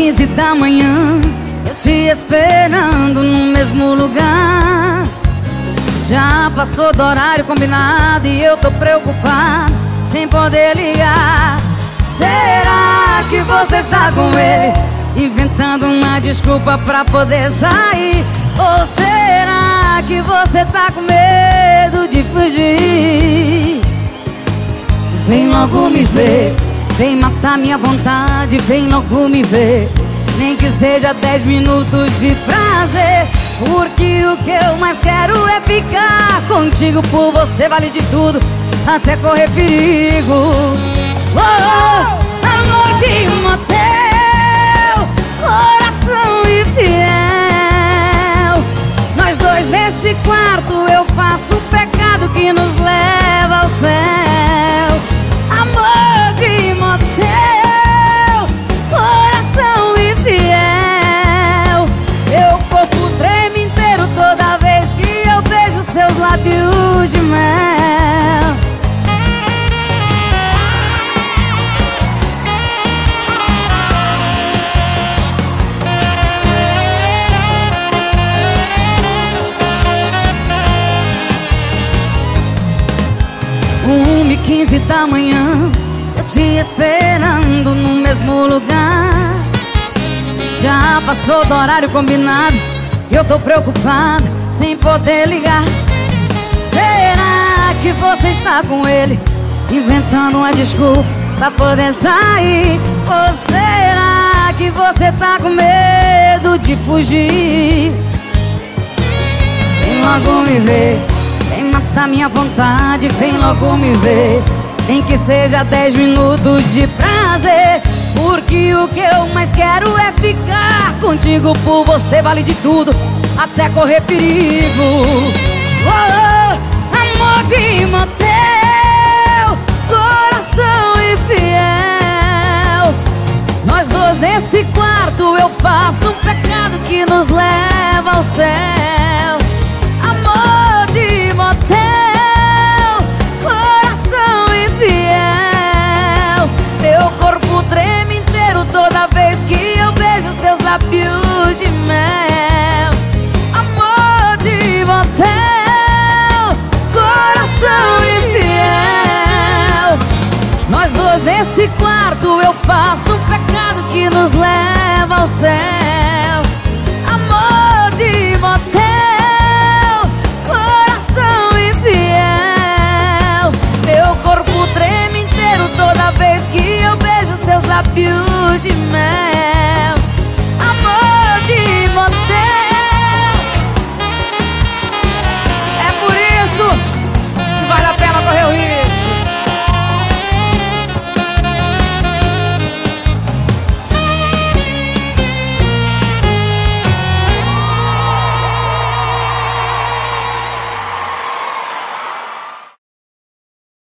15 da manhã Eu te esperando no mesmo lugar Já passou do horário combinado E eu tô preocupado Sem poder ligar Será que você está com ele? Inventando uma desculpa pra poder sair Ou será que você tá com medo de fugir? Vem logo me ver Vem matar minha vontade, vem logo me ver. Nem que seja dez minutos de prazer. Porque o que eu mais quero é ficar contigo. Por você vale de tudo, até correr perigo. Oh, oh, Amor de motel, 15 da manhã Eu te esperando no mesmo lugar Já passou do horário combinado E eu tô preocupada sem poder ligar Será que você está com ele? Inventando uma desculpa pra poder sair Ou será que você tá com medo de fugir? Vem logo me ver Vem matar minha vontade, vem logo me ver. Nem que seja dez minutos de prazer. Porque o que eu mais quero é ficar contigo. Por você vale de tudo, até correr perigo. Oh, Amor de motel, coração infiel Nós dois nesse quarto eu faço um pecado que nos leva ao céu motel, coração infiel. Meu corpo treme inteiro toda vez que eu beijo seus lábios de mel. Amor de motel, coração infiel. Nós dois nesse quarto eu faço um pecado que nos leva ao céu.